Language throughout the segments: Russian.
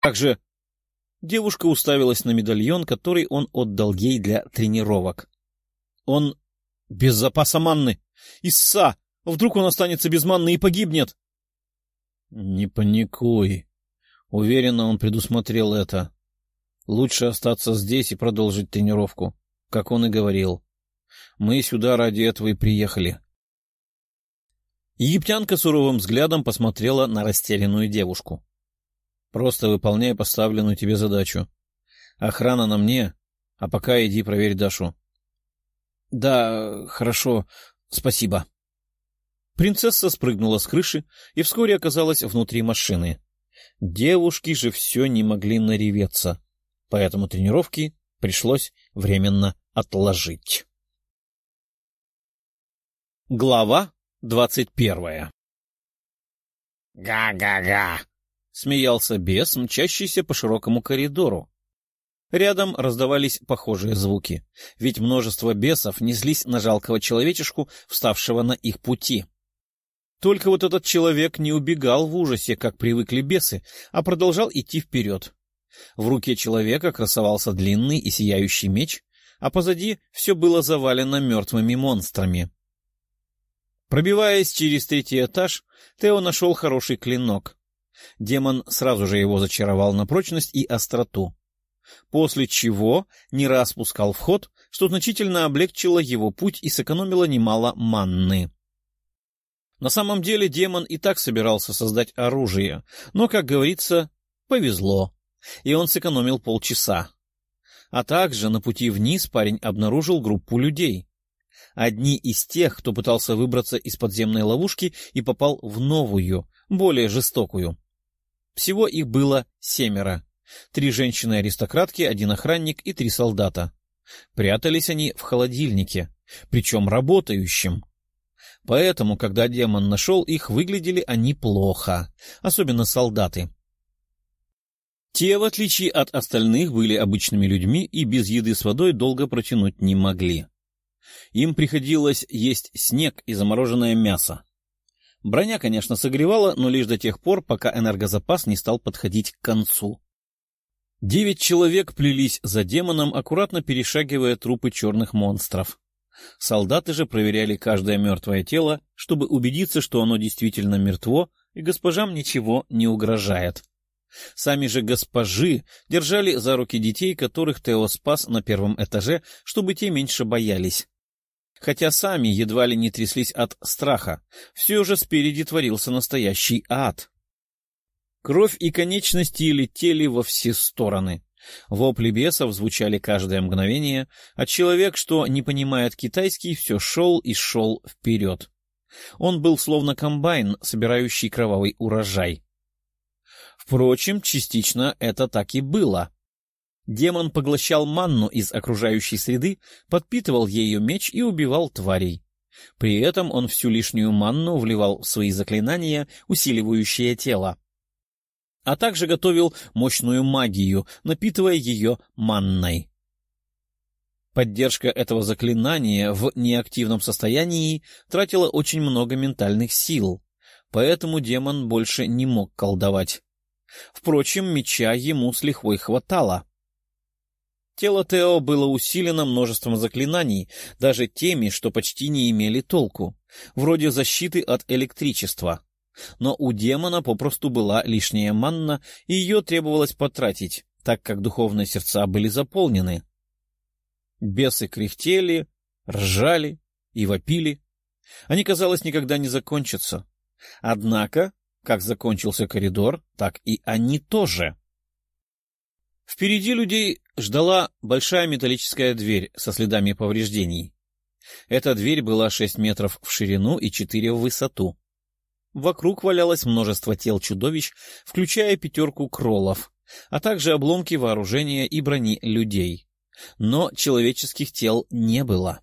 Как же... Девушка уставилась на медальон, который он отдал ей для тренировок. Он без запаса манны. Исса! Вдруг он останется без манны и погибнет? Не паникуй. Уверенно, он предусмотрел это. Лучше остаться здесь и продолжить тренировку, как он и говорил. Мы сюда ради этого и приехали. Египтянка суровым взглядом посмотрела на растерянную девушку. Просто выполняй поставленную тебе задачу. Охрана на мне, а пока иди проверь Дашу. — Да, хорошо, спасибо. Принцесса спрыгнула с крыши и вскоре оказалась внутри машины. Девушки же все не могли нареветься, поэтому тренировки пришлось временно отложить. Глава двадцать первая «Га-га-га!» — смеялся бес, мчащийся по широкому коридору. Рядом раздавались похожие звуки, ведь множество бесов неслись на жалкого человечешку, вставшего на их пути. Только вот этот человек не убегал в ужасе, как привыкли бесы, а продолжал идти вперед. В руке человека красовался длинный и сияющий меч, а позади все было завалено мертвыми монстрами. Пробиваясь через третий этаж, Тео нашел хороший клинок. Демон сразу же его зачаровал на прочность и остроту. После чего не раз пускал в ход, что значительно облегчило его путь и сэкономило немало манны. На самом деле демон и так собирался создать оружие, но, как говорится, повезло, и он сэкономил полчаса. А также на пути вниз парень обнаружил группу людей. Одни из тех, кто пытался выбраться из подземной ловушки и попал в новую, более жестокую. Всего их было семеро. Три женщины-аристократки, один охранник и три солдата. Прятались они в холодильнике, причем работающем. Поэтому, когда демон нашел их, выглядели они плохо, особенно солдаты. Те, в отличие от остальных, были обычными людьми и без еды с водой долго протянуть не могли. Им приходилось есть снег и замороженное мясо. Броня, конечно, согревала, но лишь до тех пор, пока энергозапас не стал подходить к концу. Девять человек плелись за демоном, аккуратно перешагивая трупы черных монстров. Солдаты же проверяли каждое мертвое тело, чтобы убедиться, что оно действительно мертво, и госпожам ничего не угрожает. Сами же госпожи держали за руки детей, которых Тео спас на первом этаже, чтобы те меньше боялись хотя сами едва ли не тряслись от страха, все же спереди творился настоящий ад. Кровь и конечности летели во все стороны. Вопли бесов звучали каждое мгновение, а человек, что не понимает китайский, все шел и шел вперед. Он был словно комбайн, собирающий кровавый урожай. Впрочем, частично это так и было. Демон поглощал манну из окружающей среды, подпитывал ею меч и убивал тварей. При этом он всю лишнюю манну вливал в свои заклинания, усиливающие тело. А также готовил мощную магию, напитывая ее манной. Поддержка этого заклинания в неактивном состоянии тратила очень много ментальных сил, поэтому демон больше не мог колдовать. Впрочем, меча ему с лихвой хватало — Тело Тео было усилено множеством заклинаний, даже теми, что почти не имели толку, вроде защиты от электричества. Но у демона попросту была лишняя манна, и ее требовалось потратить, так как духовные сердца были заполнены. Бесы кряхтели, ржали и вопили. Они, казалось, никогда не закончатся. Однако, как закончился коридор, так и они тоже. Впереди людей ждала большая металлическая дверь со следами повреждений. Эта дверь была шесть метров в ширину и четыре в высоту. Вокруг валялось множество тел чудовищ, включая пятерку кроллов, а также обломки вооружения и брони людей. Но человеческих тел не было.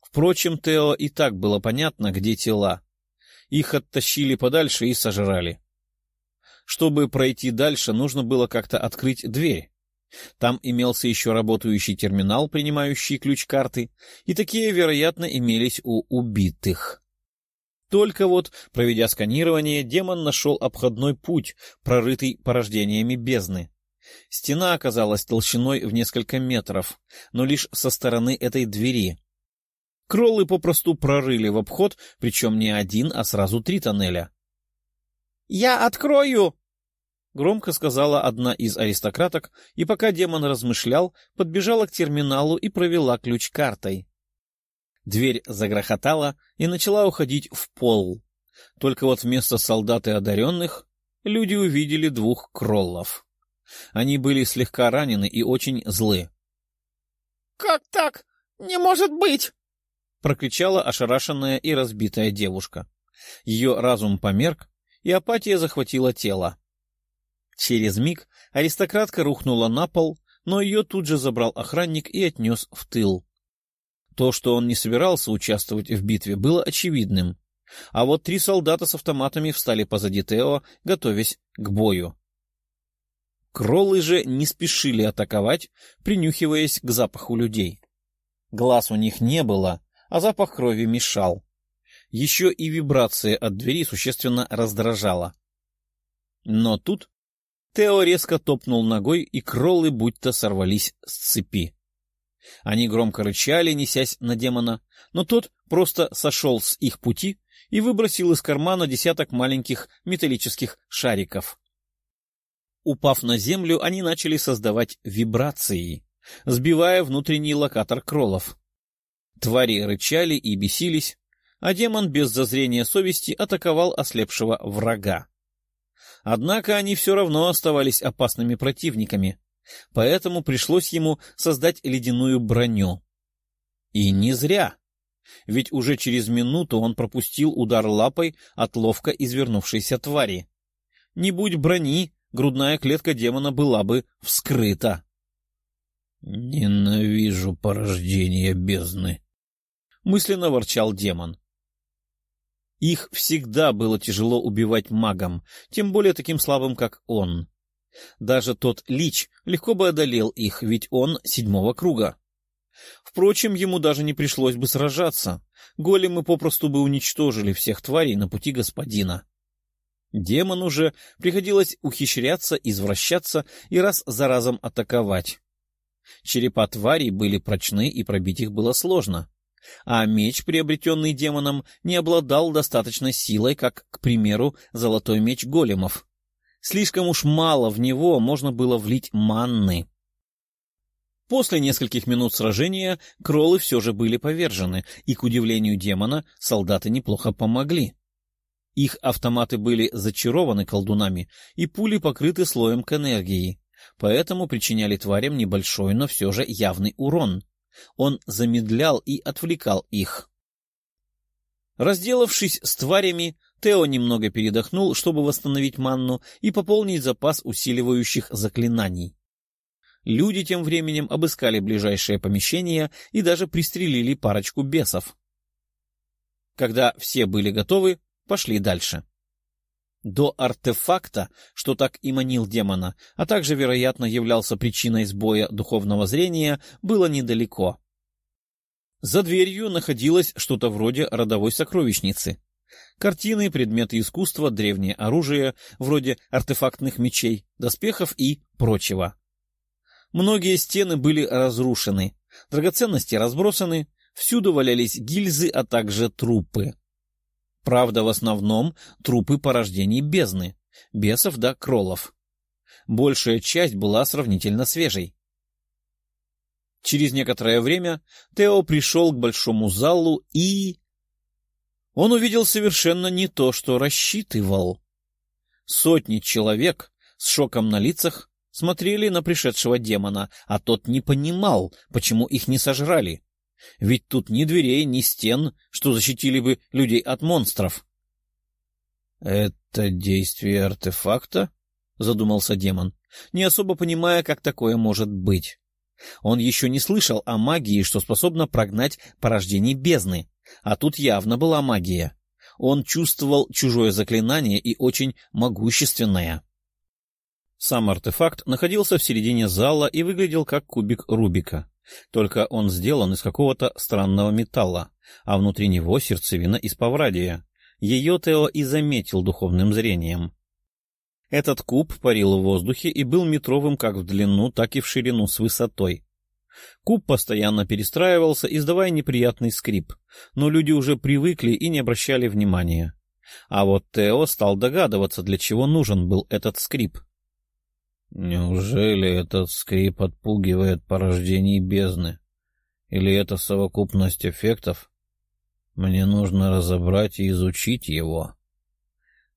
Впрочем, Тео и так было понятно, где тела. Их оттащили подальше и сожрали. Чтобы пройти дальше, нужно было как-то открыть дверь. Там имелся еще работающий терминал, принимающий ключ-карты, и такие, вероятно, имелись у убитых. Только вот, проведя сканирование, демон нашел обходной путь, прорытый порождениями бездны. Стена оказалась толщиной в несколько метров, но лишь со стороны этой двери. Кроллы попросту прорыли в обход, причем не один, а сразу три тоннеля. — Я открою! — громко сказала одна из аристократок, и пока демон размышлял, подбежала к терминалу и провела ключ картой. Дверь загрохотала и начала уходить в пол. Только вот вместо солдат и одаренных люди увидели двух кроллов. Они были слегка ранены и очень злы. — Как так? Не может быть! — прокричала ошарашенная и разбитая девушка. Ее разум померк, и апатия захватила тело. Через миг аристократка рухнула на пол, но ее тут же забрал охранник и отнес в тыл. То, что он не собирался участвовать в битве, было очевидным. А вот три солдата с автоматами встали позади Тео, готовясь к бою. Кроллы же не спешили атаковать, принюхиваясь к запаху людей. Глаз у них не было, а запах крови мешал. Еще и вибрация от двери существенно раздражала. Но тут Тео резко топнул ногой, и кроллы будто сорвались с цепи. Они громко рычали, несясь на демона, но тот просто сошел с их пути и выбросил из кармана десяток маленьких металлических шариков. Упав на землю, они начали создавать вибрации, сбивая внутренний локатор кролов. Твари рычали и бесились, а демон без зазрения совести атаковал ослепшего врага. Однако они все равно оставались опасными противниками, поэтому пришлось ему создать ледяную броню. И не зря, ведь уже через минуту он пропустил удар лапой от ловко извернувшейся твари. Не будь брони, грудная клетка демона была бы вскрыта. «Ненавижу порождение бездны», — мысленно ворчал демон. Их всегда было тяжело убивать магом, тем более таким слабым, как он. Даже тот Лич легко бы одолел их, ведь он седьмого круга. Впрочем, ему даже не пришлось бы сражаться. Големы попросту бы уничтожили всех тварей на пути господина. Демону же приходилось ухищряться, извращаться и раз за разом атаковать. Черепа тварей были прочны, и пробить их было сложно. А меч, приобретенный демоном, не обладал достаточной силой, как, к примеру, золотой меч големов. Слишком уж мало в него можно было влить манны. После нескольких минут сражения кролы все же были повержены, и, к удивлению демона, солдаты неплохо помогли. Их автоматы были зачарованы колдунами, и пули покрыты слоем к энергии, поэтому причиняли тварям небольшой, но все же явный урон. Он замедлял и отвлекал их. Разделавшись с тварями, Тео немного передохнул, чтобы восстановить манну и пополнить запас усиливающих заклинаний. Люди тем временем обыскали ближайшее помещение и даже пристрелили парочку бесов. Когда все были готовы, пошли дальше. До артефакта, что так и манил демона, а также, вероятно, являлся причиной сбоя духовного зрения, было недалеко. За дверью находилось что-то вроде родовой сокровищницы. Картины, предметы искусства, древнее оружие, вроде артефактных мечей, доспехов и прочего. Многие стены были разрушены, драгоценности разбросаны, всюду валялись гильзы, а также трупы. Правда, в основном трупы порождений бездны, бесов да кролов. Большая часть была сравнительно свежей. Через некоторое время Тео пришел к большому залу и... Он увидел совершенно не то, что рассчитывал. Сотни человек с шоком на лицах смотрели на пришедшего демона, а тот не понимал, почему их не сожрали. Ведь тут ни дверей, ни стен, что защитили бы людей от монстров. — Это действие артефакта? — задумался демон, не особо понимая, как такое может быть. Он еще не слышал о магии, что способна прогнать порождение бездны, а тут явно была магия. Он чувствовал чужое заклинание и очень могущественное. Сам артефакт находился в середине зала и выглядел как кубик Рубика. Только он сделан из какого-то странного металла, а внутри него сердцевина из паврадия. Ее Тео и заметил духовным зрением. Этот куб парил в воздухе и был метровым как в длину, так и в ширину с высотой. Куб постоянно перестраивался, издавая неприятный скрип, но люди уже привыкли и не обращали внимания. А вот Тео стал догадываться, для чего нужен был этот скрип. Неужели этот скрип отпугивает порождений бездны? Или это совокупность эффектов? Мне нужно разобрать и изучить его.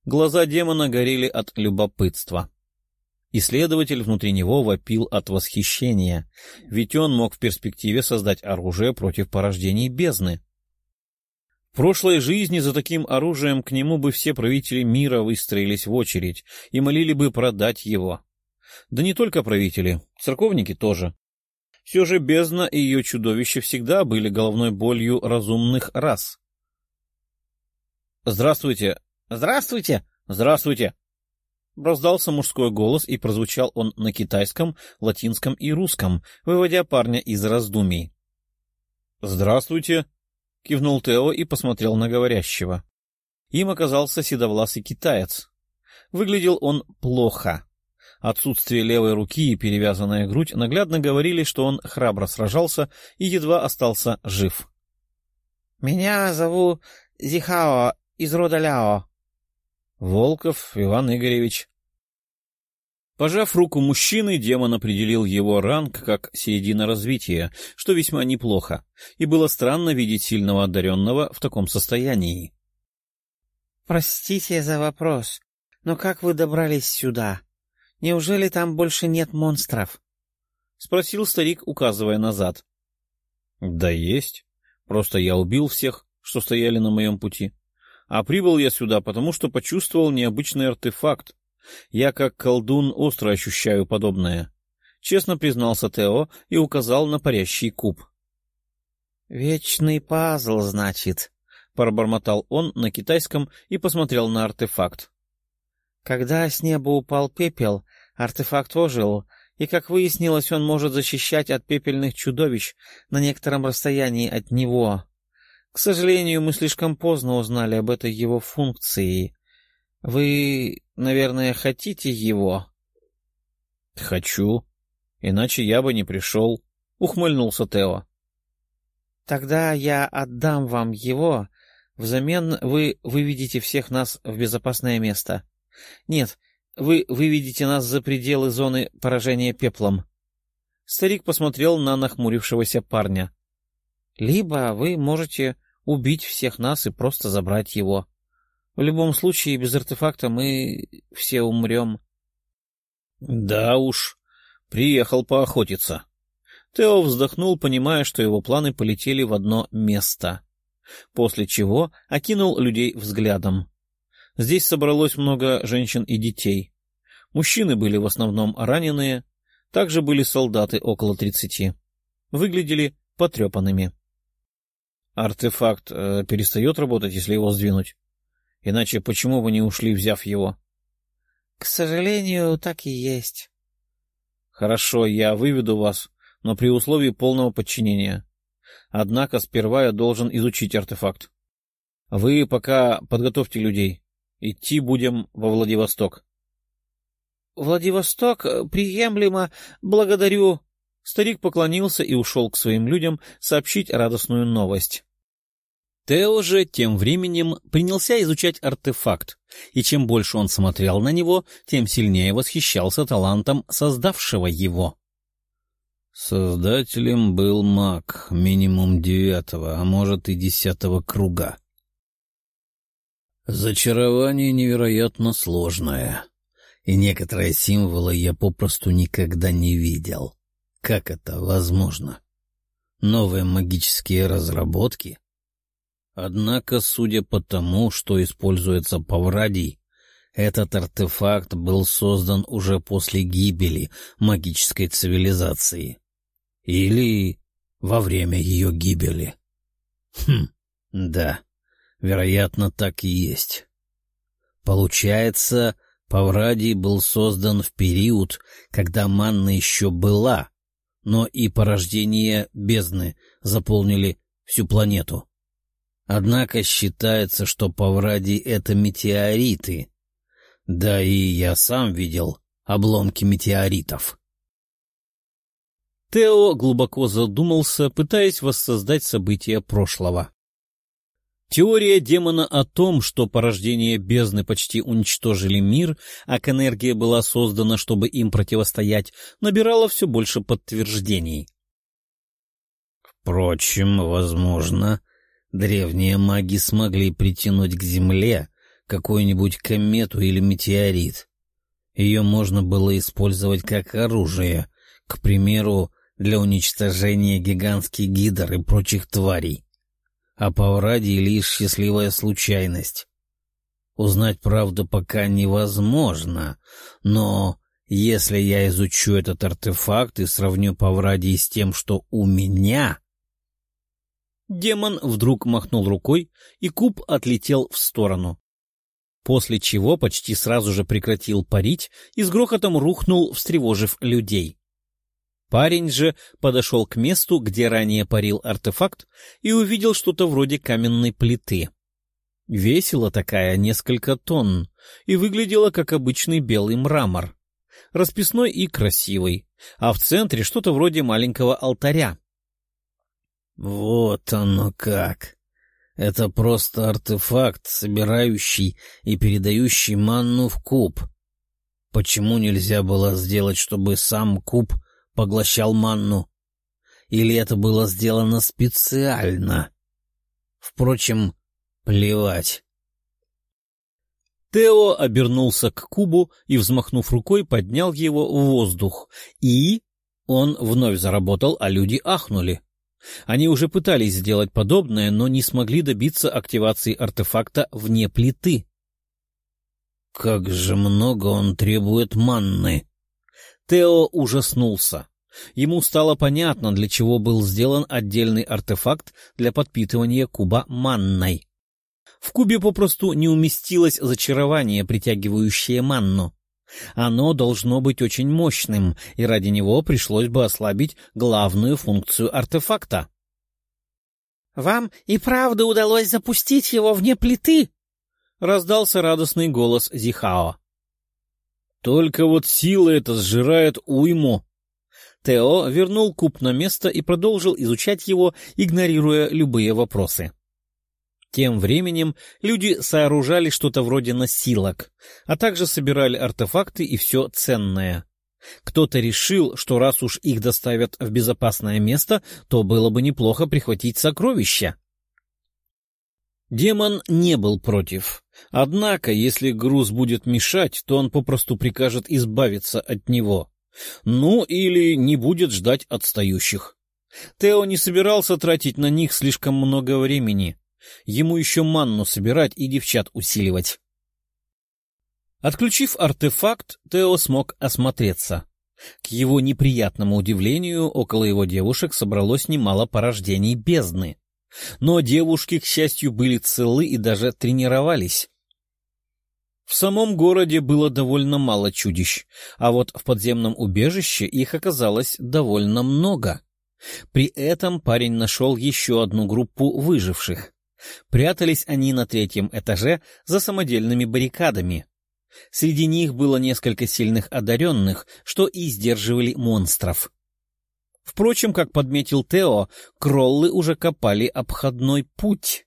Глаза демона горели от любопытства. Исследователь внутри него вопил от восхищения, ведь он мог в перспективе создать оружие против порождений бездны. В прошлой жизни за таким оружием к нему бы все правители мира выстроились в очередь и молили бы продать его. Да не только правители, церковники тоже. Все же бездна и ее чудовище всегда были головной болью разумных рас. «Здравствуйте! Здравствуйте! Здравствуйте!» Раздался мужской голос, и прозвучал он на китайском, латинском и русском, выводя парня из раздумий. «Здравствуйте!» — кивнул Тео и посмотрел на говорящего. Им оказался седовласый китаец. Выглядел он плохо. Отсутствие левой руки и перевязанная грудь наглядно говорили, что он храбро сражался и едва остался жив. — Меня зовут Зихао из рода Ляо. — Волков Иван Игоревич. Пожав руку мужчины, демон определил его ранг как середина развития, что весьма неплохо, и было странно видеть сильного одаренного в таком состоянии. — Простите за вопрос, но как вы добрались сюда? Неужели там больше нет монстров? — спросил старик, указывая назад. — Да есть. Просто я убил всех, что стояли на моем пути. А прибыл я сюда, потому что почувствовал необычный артефакт. Я, как колдун, остро ощущаю подобное. Честно признался Тео и указал на парящий куб. — Вечный пазл, значит, — пробормотал он на китайском и посмотрел на артефакт. Когда с неба упал пепел, артефакт ожил, и, как выяснилось, он может защищать от пепельных чудовищ на некотором расстоянии от него. К сожалению, мы слишком поздно узнали об этой его функции. Вы, наверное, хотите его? — Хочу. Иначе я бы не пришел, — ухмыльнулся Тео. — Тогда я отдам вам его. Взамен вы выведете всех нас в безопасное место. — нет, вы выведете нас за пределы зоны поражения пеплом. Старик посмотрел на нахмурившегося парня. Либо вы можете убить всех нас и просто забрать его. В любом случае, без артефакта мы все умрем. Да уж, приехал поохотиться. Тео вздохнул, понимая, что его планы полетели в одно место. После чего окинул людей взглядом. Здесь собралось много женщин и детей. Мужчины были в основном раненые, также были солдаты около тридцати. Выглядели потрепанными. Артефакт э, перестает работать, если его сдвинуть. Иначе почему бы не ушли, взяв его? — К сожалению, так и есть. — Хорошо, я выведу вас, но при условии полного подчинения. Однако сперва я должен изучить артефакт. Вы пока подготовьте людей. Идти будем во Владивосток. — Владивосток э, приемлемо, благодарю. Старик поклонился и ушел к своим людям сообщить радостную новость. Тео же тем временем принялся изучать артефакт, и чем больше он смотрел на него, тем сильнее восхищался талантом создавшего его. Создателем был маг минимум девятого, а может и десятого круга. Зачарование невероятно сложное, и некоторые символы я попросту никогда не видел. Как это возможно? Новые магические разработки? Однако, судя по тому, что используется Паврадий, этот артефакт был создан уже после гибели магической цивилизации. Или во время ее гибели. Хм, да. Вероятно, так и есть. Получается, Паврадий был создан в период, когда манна еще была, но и порождение бездны заполнили всю планету. Однако считается, что Павради — это метеориты. Да и я сам видел обломки метеоритов. Тео глубоко задумался, пытаясь воссоздать события прошлого. Теория демона о том, что порождения бездны почти уничтожили мир, а энергия была создана, чтобы им противостоять, набирала все больше подтверждений. Впрочем, возможно, древние маги смогли притянуть к Земле какую-нибудь комету или метеорит. Ее можно было использовать как оружие, к примеру, для уничтожения гигантских гидр и прочих тварей. А Павради лишь счастливая случайность. Узнать правду пока невозможно, но если я изучу этот артефакт и сравню Павради с тем, что у меня... Демон вдруг махнул рукой, и куб отлетел в сторону. После чего почти сразу же прекратил парить и с грохотом рухнул, встревожив людей. Парень же подошел к месту, где ранее парил артефакт, и увидел что-то вроде каменной плиты. Весила такая несколько тонн и выглядела как обычный белый мрамор. Расписной и красивый, а в центре что-то вроде маленького алтаря. «Вот оно как! Это просто артефакт, собирающий и передающий манну в куб. Почему нельзя было сделать, чтобы сам куб поглощал манну? Или это было сделано специально? Впрочем, плевать. Тео обернулся к кубу и, взмахнув рукой, поднял его в воздух. И он вновь заработал, а люди ахнули. Они уже пытались сделать подобное, но не смогли добиться активации артефакта вне плиты. «Как же много он требует манны!» Тео ужаснулся. Ему стало понятно, для чего был сделан отдельный артефакт для подпитывания куба манной. В кубе попросту не уместилось зачарование, притягивающее манну. Оно должно быть очень мощным, и ради него пришлось бы ослабить главную функцию артефакта. — Вам и правда удалось запустить его вне плиты? — раздался радостный голос Зихао. — Только вот сила эта сжирает уйму. Тео вернул куб на место и продолжил изучать его, игнорируя любые вопросы. — тем временем люди сооружали что-то вроде носилок, а также собирали артефакты и все ценное. Кто-то решил, что раз уж их доставят в безопасное место, то было бы неплохо прихватить сокровища. Демон не был против. Однако, если груз будет мешать, то он попросту прикажет избавиться от него. Ну, или не будет ждать отстающих. Тео не собирался тратить на них слишком много времени. Ему еще манну собирать и девчат усиливать. Отключив артефакт, Тео смог осмотреться. К его неприятному удивлению, около его девушек собралось немало порождений бездны. Но девушки, к счастью, были целы и даже тренировались. В самом городе было довольно мало чудищ, а вот в подземном убежище их оказалось довольно много. При этом парень нашел еще одну группу выживших. Прятались они на третьем этаже за самодельными баррикадами. Среди них было несколько сильных одаренных, что и сдерживали монстров. Впрочем, как подметил Тео, кроллы уже копали обходной путь.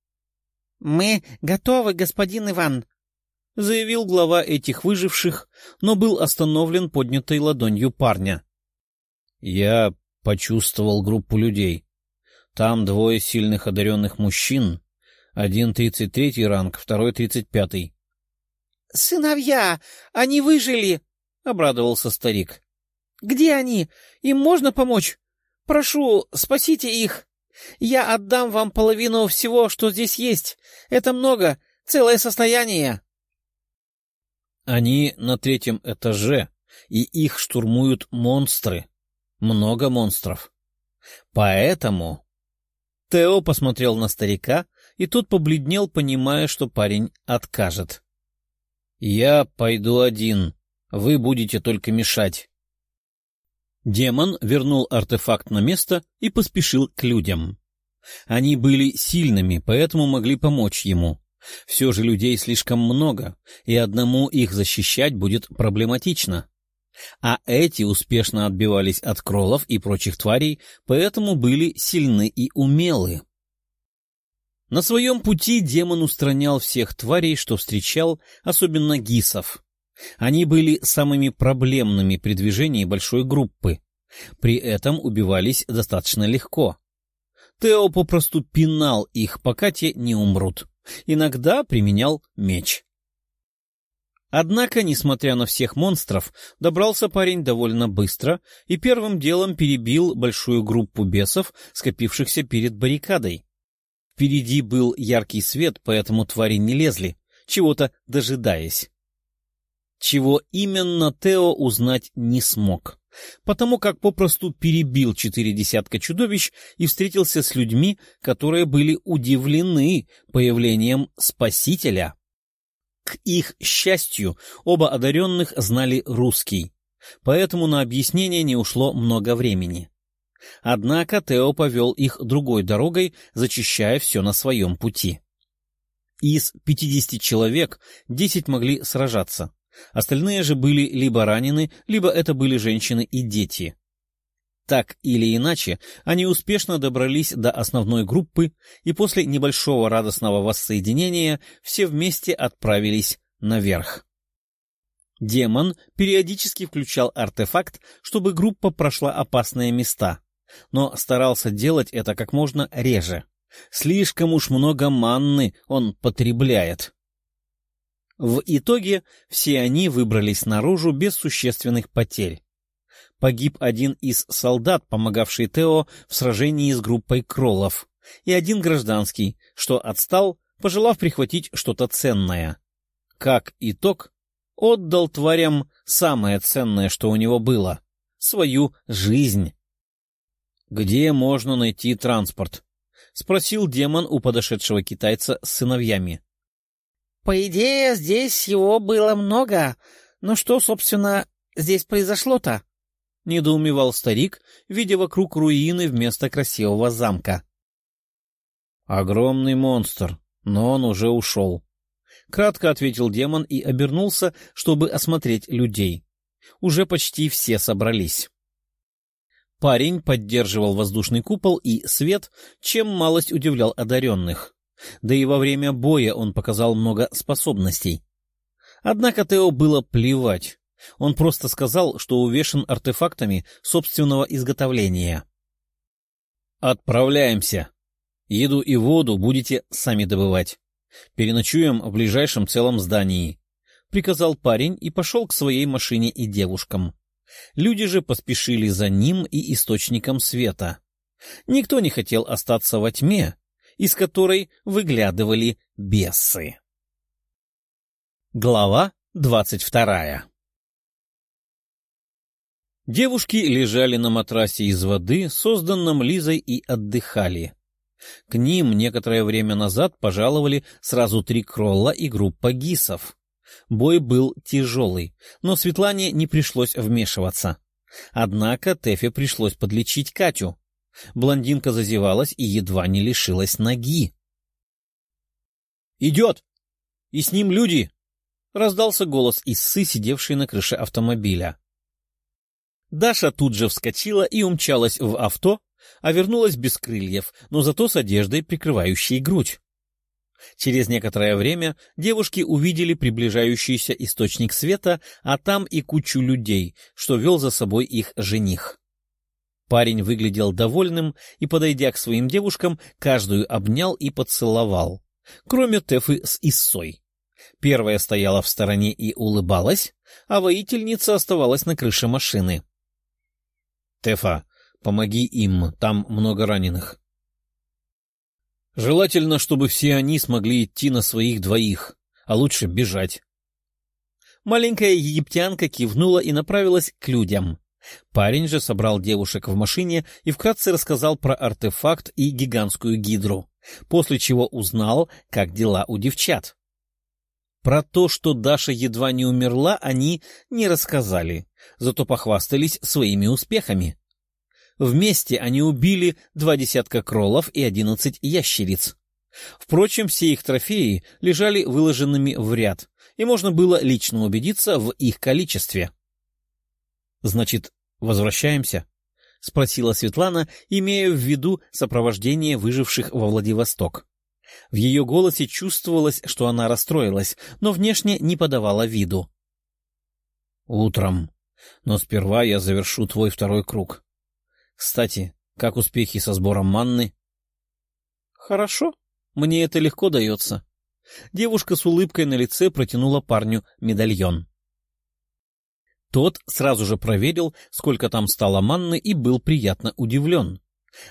— Мы готовы, господин Иван, — заявил глава этих выживших, но был остановлен поднятой ладонью парня. — Я почувствовал группу людей. Там двое сильных одаренных мужчин, один тридцать третий ранг, второй тридцать пятый. — Сыновья! Они выжили! — обрадовался старик. — Где они? Им можно помочь? Прошу, спасите их! Я отдам вам половину всего, что здесь есть. Это много, целое состояние. Они на третьем этаже, и их штурмуют монстры. Много монстров. Поэтому Тео посмотрел на старика, и тот побледнел, понимая, что парень откажет. «Я пойду один. Вы будете только мешать». Демон вернул артефакт на место и поспешил к людям. Они были сильными, поэтому могли помочь ему. Все же людей слишком много, и одному их защищать будет проблематично. А эти успешно отбивались от кролов и прочих тварей, поэтому были сильны и умелы. На своем пути демон устранял всех тварей, что встречал, особенно гисов. Они были самыми проблемными при движении большой группы. При этом убивались достаточно легко. Тео попросту пинал их, пока те не умрут. Иногда применял меч. Однако, несмотря на всех монстров, добрался парень довольно быстро и первым делом перебил большую группу бесов, скопившихся перед баррикадой. Впереди был яркий свет, поэтому твари не лезли, чего-то дожидаясь. Чего именно Тео узнать не смог, потому как попросту перебил четыре десятка чудовищ и встретился с людьми, которые были удивлены появлением Спасителя. К их счастью, оба одаренных знали русский, поэтому на объяснение не ушло много времени. Однако Тео повел их другой дорогой, зачищая все на своем пути. Из пятидесяти человек десять могли сражаться, Остальные же были либо ранены, либо это были женщины и дети. Так или иначе, они успешно добрались до основной группы, и после небольшого радостного воссоединения все вместе отправились наверх. Демон периодически включал артефакт, чтобы группа прошла опасные места, но старался делать это как можно реже. Слишком уж много манны он потребляет. В итоге все они выбрались наружу без существенных потерь. Погиб один из солдат, помогавший Тео в сражении с группой кроллов, и один гражданский, что отстал, пожелав прихватить что-то ценное. Как итог, отдал тварям самое ценное, что у него было — свою жизнь. «Где можно найти транспорт?» — спросил демон у подошедшего китайца с сыновьями. По идее, здесь его было много. Но что, собственно, здесь произошло-то? — недоумевал старик, видя вокруг руины вместо красивого замка. — Огромный монстр, но он уже ушел. Кратко ответил демон и обернулся, чтобы осмотреть людей. Уже почти все собрались. Парень поддерживал воздушный купол и свет, чем малость удивлял одаренных. Да и во время боя он показал много способностей. Однако Тео было плевать. Он просто сказал, что увешан артефактами собственного изготовления. «Отправляемся. Еду и воду будете сами добывать. Переночуем в ближайшем целом здании», — приказал парень и пошел к своей машине и девушкам. Люди же поспешили за ним и источником света. Никто не хотел остаться во тьме, из которой выглядывали бесы. Глава двадцать вторая Девушки лежали на матрасе из воды, созданном Лизой, и отдыхали. К ним некоторое время назад пожаловали сразу три кролла и группа гисов. Бой был тяжелый, но Светлане не пришлось вмешиваться. Однако Тефе пришлось подлечить Катю. Блондинка зазевалась и едва не лишилась ноги. «Идет! И с ним люди!» — раздался голос Иссы, сидевшей на крыше автомобиля. Даша тут же вскочила и умчалась в авто, а вернулась без крыльев, но зато с одеждой, прикрывающей грудь. Через некоторое время девушки увидели приближающийся источник света, а там и кучу людей, что вел за собой их жених. Парень выглядел довольным и, подойдя к своим девушкам, каждую обнял и поцеловал, кроме Тефы с Иссой. Первая стояла в стороне и улыбалась, а воительница оставалась на крыше машины. — Тефа, помоги им, там много раненых. Желательно, чтобы все они смогли идти на своих двоих, а лучше бежать. Маленькая египтянка кивнула и направилась к людям. Парень же собрал девушек в машине и вкратце рассказал про артефакт и гигантскую гидру, после чего узнал, как дела у девчат. Про то, что Даша едва не умерла, они не рассказали, зато похвастались своими успехами. Вместе они убили два десятка кролов и одиннадцать ящериц. Впрочем, все их трофеи лежали выложенными в ряд, и можно было лично убедиться в их количестве. — Значит, возвращаемся? — спросила Светлана, имея в виду сопровождение выживших во Владивосток. В ее голосе чувствовалось, что она расстроилась, но внешне не подавала виду. — Утром. Но сперва я завершу твой второй круг. Кстати, как успехи со сбором манны? — Хорошо. Мне это легко дается. Девушка с улыбкой на лице протянула парню медальон. Тот сразу же проверил, сколько там стало манны, и был приятно удивлен.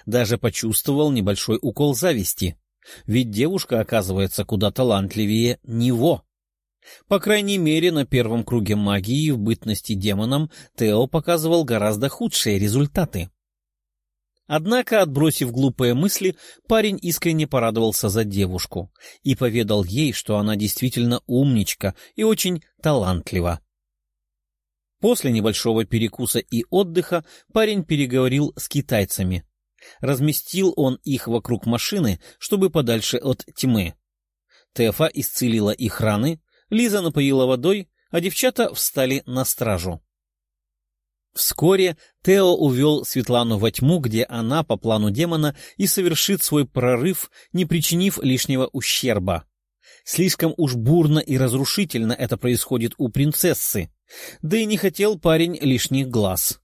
Даже почувствовал небольшой укол зависти. Ведь девушка, оказывается, куда талантливее него. По крайней мере, на первом круге магии в бытности демоном Тео показывал гораздо худшие результаты. Однако, отбросив глупые мысли, парень искренне порадовался за девушку и поведал ей, что она действительно умничка и очень талантлива. После небольшого перекуса и отдыха парень переговорил с китайцами. Разместил он их вокруг машины, чтобы подальше от тьмы. Тефа исцелила их раны, Лиза напоила водой, а девчата встали на стражу. Вскоре Тео увел Светлану во тьму, где она, по плану демона, и совершит свой прорыв, не причинив лишнего ущерба. Слишком уж бурно и разрушительно это происходит у принцессы, да и не хотел парень лишних глаз.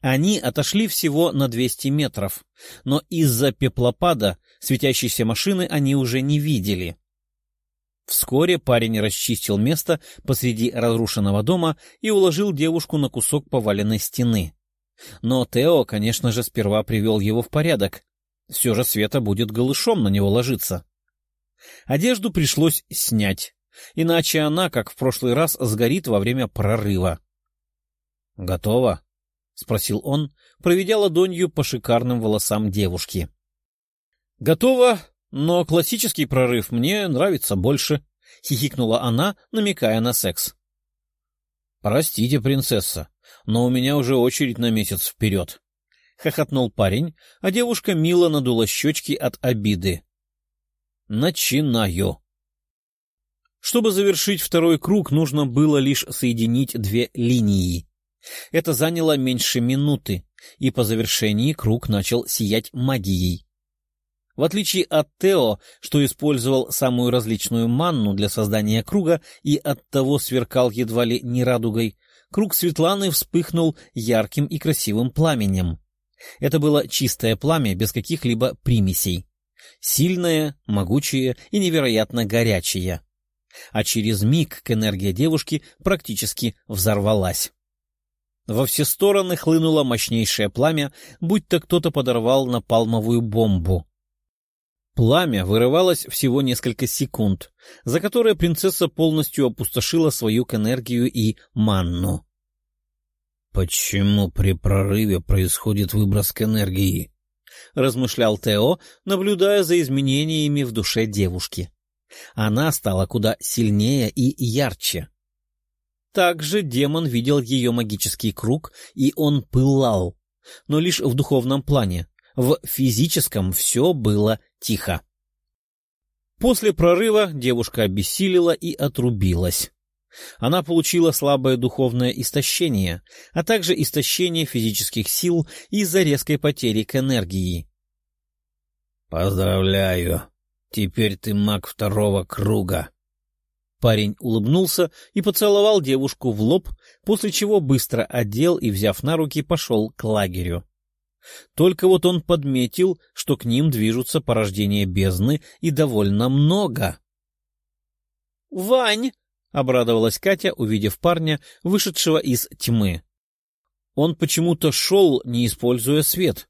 Они отошли всего на 200 метров, но из-за пеплопада светящейся машины они уже не видели. Вскоре парень расчистил место посреди разрушенного дома и уложил девушку на кусок поваленной стены. Но Тео, конечно же, сперва привел его в порядок. Все же Света будет голышом на него ложиться. Одежду пришлось снять, иначе она, как в прошлый раз, сгорит во время прорыва. — Готово? — спросил он, проведя ладонью по шикарным волосам девушки. — Готово, но классический прорыв мне нравится больше, — хихикнула она, намекая на секс. — Простите, принцесса, но у меня уже очередь на месяц вперед, — хохотнул парень, а девушка мило надула щечки от обиды. — Начинаю. Чтобы завершить второй круг, нужно было лишь соединить две линии. Это заняло меньше минуты, и по завершении круг начал сиять магией. В отличие от Тео, что использовал самую различную манну для создания круга и оттого сверкал едва ли не радугой, круг Светланы вспыхнул ярким и красивым пламенем. Это было чистое пламя без каких-либо примесей. Сильное, могучее и невероятно горячее. А через миг к энергии девушки практически взорвалась. Во все стороны хлынуло мощнейшее пламя, будто кто-то подорвал напалмовую бомбу. Пламя вырывалось всего несколько секунд, за которые принцесса полностью опустошила свою к энергию и манну. «Почему при прорыве происходит выброс к энергии?» — размышлял Тео, наблюдая за изменениями в душе девушки. Она стала куда сильнее и ярче. Также демон видел ее магический круг, и он пылал, но лишь в духовном плане, в физическом все было тихо. После прорыва девушка обессилила и отрубилась. Она получила слабое духовное истощение, а также истощение физических сил из-за резкой потери к энергии. «Поздравляю! Теперь ты маг второго круга!» Парень улыбнулся и поцеловал девушку в лоб, после чего быстро одел и, взяв на руки, пошел к лагерю. Только вот он подметил, что к ним движутся порождения бездны и довольно много. «Вань!» — обрадовалась Катя, увидев парня, вышедшего из тьмы. Он почему-то шел, не используя свет.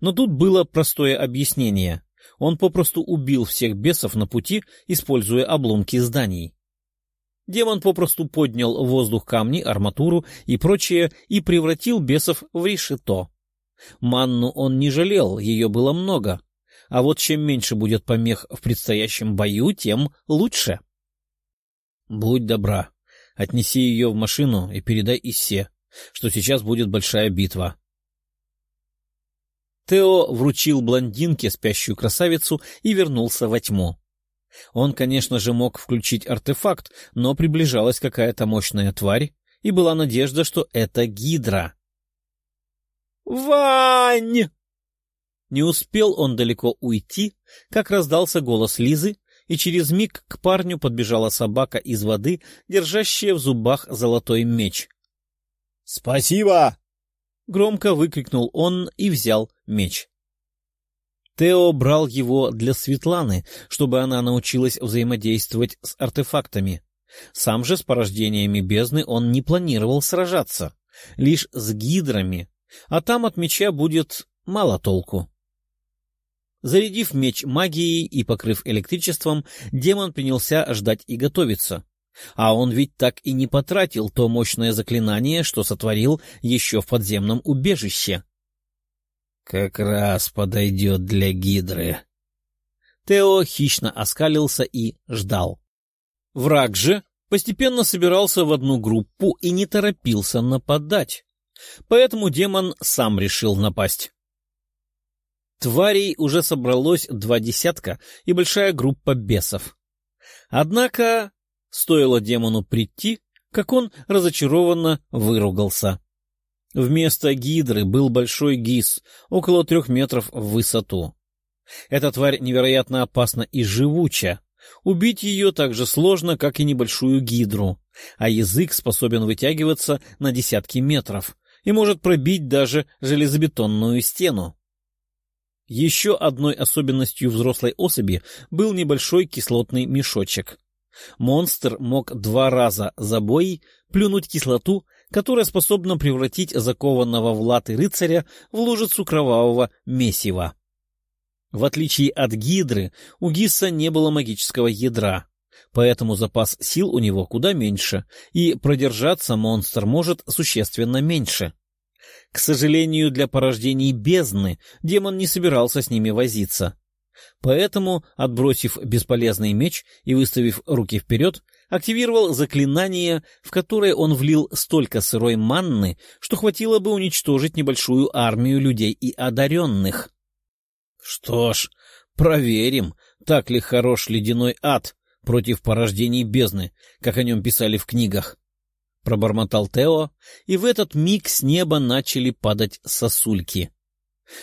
Но тут было простое объяснение. Он попросту убил всех бесов на пути, используя обломки зданий. Демон попросту поднял в воздух камни, арматуру и прочее и превратил бесов в решето. Манну он не жалел, ее было много. А вот чем меньше будет помех в предстоящем бою, тем лучше. Будь добра, отнеси ее в машину и передай Иссе, что сейчас будет большая битва. Тео вручил блондинке спящую красавицу и вернулся во тьму. Он, конечно же, мог включить артефакт, но приближалась какая-то мощная тварь, и была надежда, что это гидра. «Вань!» Не успел он далеко уйти, как раздался голос Лизы, и через миг к парню подбежала собака из воды, держащая в зубах золотой меч. «Спасибо!» — громко выкрикнул он и взял меч. Тео брал его для Светланы, чтобы она научилась взаимодействовать с артефактами. Сам же с порождениями бездны он не планировал сражаться, лишь с гидрами, а там от меча будет мало толку. Зарядив меч магией и покрыв электричеством, демон принялся ждать и готовиться. А он ведь так и не потратил то мощное заклинание, что сотворил еще в подземном убежище. «Как раз подойдет для гидры». Тео хищно оскалился и ждал. Враг же постепенно собирался в одну группу и не торопился нападать. Поэтому демон сам решил напасть. Тварей уже собралось два десятка и большая группа бесов. Однако стоило демону прийти, как он разочарованно выругался. Вместо гидры был большой гис, около трех метров в высоту. Эта тварь невероятно опасна и живуча. Убить ее так же сложно, как и небольшую гидру, а язык способен вытягиваться на десятки метров и может пробить даже железобетонную стену. Еще одной особенностью взрослой особи был небольшой кислотный мешочек. Монстр мог два раза за бой плюнуть кислоту которая способна превратить закованного в латы рыцаря в лужицу кровавого месива. В отличие от гидры, у Гисса не было магического ядра, поэтому запас сил у него куда меньше, и продержаться монстр может существенно меньше. К сожалению, для порождений бездны демон не собирался с ними возиться. Поэтому, отбросив бесполезный меч и выставив руки вперед, активировал заклинание, в которое он влил столько сырой манны, что хватило бы уничтожить небольшую армию людей и одаренных. Что ж, проверим, так ли хорош ледяной ад против порождений бездны, как о нем писали в книгах. Пробормотал Тео, и в этот миг с неба начали падать сосульки.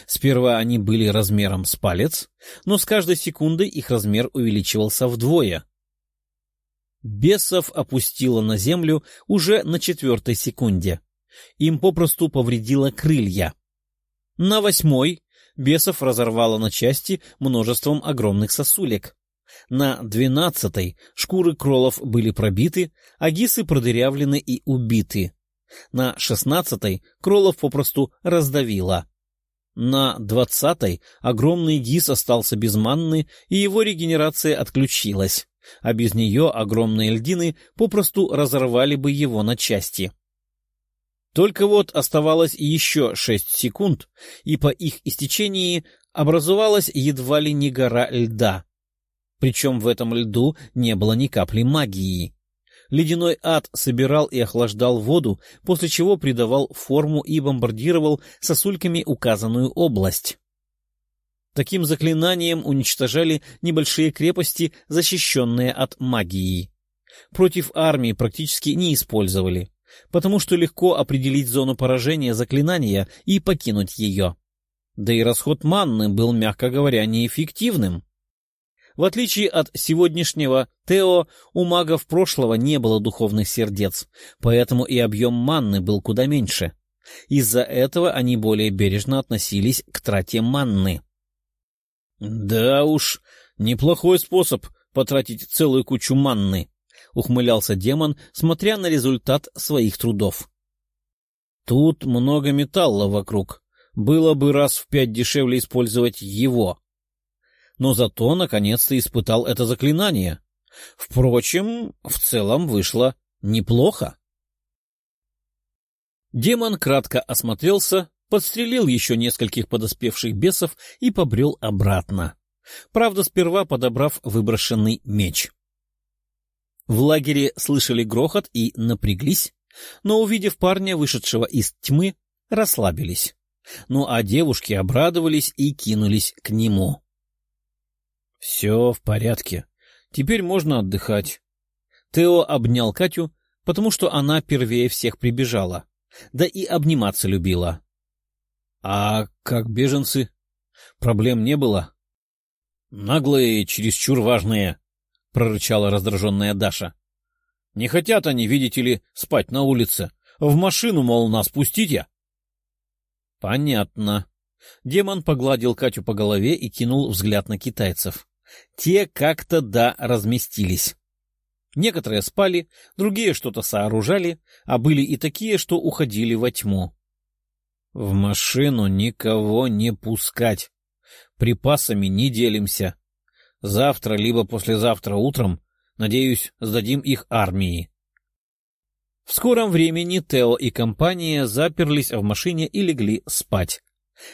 Сперва они были размером с палец, но с каждой секундой их размер увеличивался вдвое. Бесов опустило на землю уже на четвертой секунде. Им попросту повредило крылья. На восьмой бесов разорвало на части множеством огромных сосулек. На двенадцатой шкуры кролов были пробиты, а гисы продырявлены и убиты. На шестнадцатой кролов попросту раздавило. На двадцатой огромный гис остался без манны, и его регенерация отключилась а без нее огромные льдины попросту разорвали бы его на части. Только вот оставалось еще шесть секунд, и по их истечении образовалась едва ли не гора льда. Причем в этом льду не было ни капли магии. Ледяной ад собирал и охлаждал воду, после чего придавал форму и бомбардировал сосульками указанную область. Таким заклинанием уничтожали небольшие крепости, защищенные от магии. Против армии практически не использовали, потому что легко определить зону поражения заклинания и покинуть ее. Да и расход манны был, мягко говоря, неэффективным. В отличие от сегодняшнего Тео, у магов прошлого не было духовных сердец, поэтому и объем манны был куда меньше. Из-за этого они более бережно относились к трате манны. — Да уж, неплохой способ потратить целую кучу манны, — ухмылялся демон, смотря на результат своих трудов. — Тут много металла вокруг. Было бы раз в пять дешевле использовать его. Но зато наконец-то испытал это заклинание. Впрочем, в целом вышло неплохо. Демон кратко осмотрелся, подстрелил еще нескольких подоспевших бесов и побрел обратно. Правда, сперва подобрав выброшенный меч. В лагере слышали грохот и напряглись, но, увидев парня, вышедшего из тьмы, расслабились. Ну а девушки обрадовались и кинулись к нему. Все в порядке. Теперь можно отдыхать. Тео обнял Катю, потому что она первее всех прибежала, да и обниматься любила. — А как беженцы? Проблем не было? — Наглые, чересчур важные, — прорычала раздраженная Даша. — Не хотят они, видите ли, спать на улице. В машину, мол, нас пустите. — Понятно. Демон погладил Катю по голове и кинул взгляд на китайцев. Те как-то да разместились. Некоторые спали, другие что-то сооружали, а были и такие, что уходили во тьму. В машину никого не пускать. Припасами не делимся. Завтра либо послезавтра утром, надеюсь, сдадим их армии. В скором времени Тео и компания заперлись в машине и легли спать.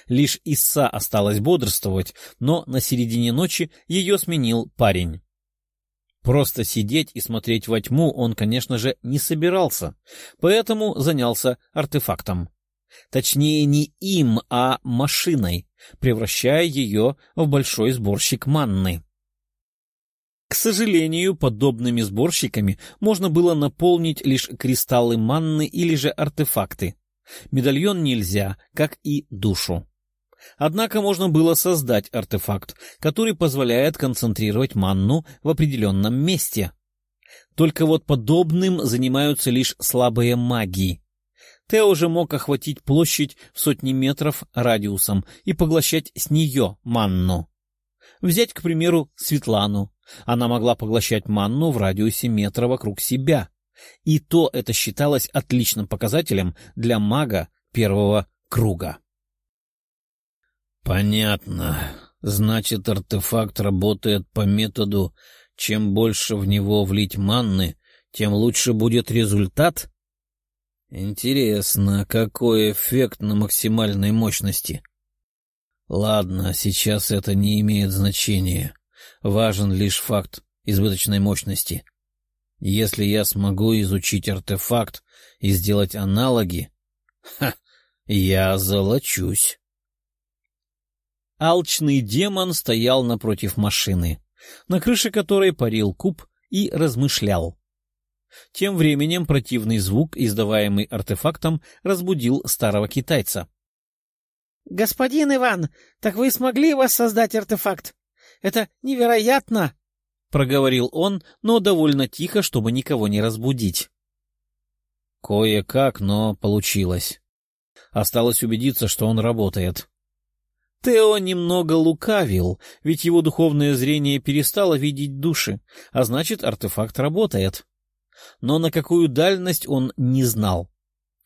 Лишь Исса осталась бодрствовать, но на середине ночи ее сменил парень. Просто сидеть и смотреть во тьму он, конечно же, не собирался, поэтому занялся артефактом. Точнее, не им, а машиной, превращая ее в большой сборщик манны. К сожалению, подобными сборщиками можно было наполнить лишь кристаллы манны или же артефакты. Медальон нельзя, как и душу. Однако можно было создать артефакт, который позволяет концентрировать манну в определенном месте. Только вот подобным занимаются лишь слабые маги. Тео же мог охватить площадь в сотни метров радиусом и поглощать с нее манну. Взять, к примеру, Светлану. Она могла поглощать манну в радиусе метра вокруг себя. И то это считалось отличным показателем для мага первого круга. Понятно. Значит, артефакт работает по методу «чем больше в него влить манны, тем лучше будет результат»? Интересно, какой эффект на максимальной мощности? Ладно, сейчас это не имеет значения. Важен лишь факт избыточной мощности. Если я смогу изучить артефакт и сделать аналоги, ха, я золочусь. Алчный демон стоял напротив машины, на крыше которой парил куб и размышлял. Тем временем противный звук, издаваемый артефактом, разбудил старого китайца. — Господин Иван, так вы смогли воссоздать артефакт? Это невероятно! — проговорил он, но довольно тихо, чтобы никого не разбудить. — Кое-как, но получилось. Осталось убедиться, что он работает. Тео немного лукавил, ведь его духовное зрение перестало видеть души, а значит, артефакт работает. Но на какую дальность он не знал.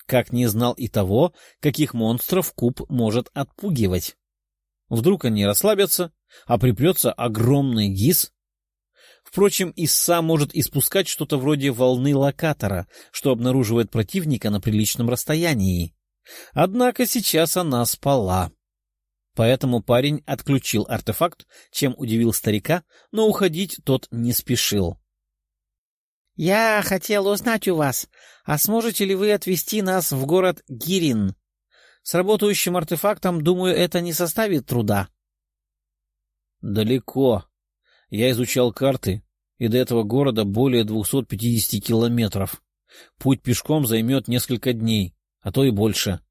Как не знал и того, каких монстров куб может отпугивать. Вдруг они расслабятся, а припрется огромный гис. Впрочем, Исса может испускать что-то вроде волны локатора, что обнаруживает противника на приличном расстоянии. Однако сейчас она спала. Поэтому парень отключил артефакт, чем удивил старика, но уходить тот не спешил. — Я хотел узнать у вас, а сможете ли вы отвезти нас в город Гирин? С работающим артефактом, думаю, это не составит труда. — Далеко. Я изучал карты, и до этого города более 250 километров. Путь пешком займет несколько дней, а то и больше.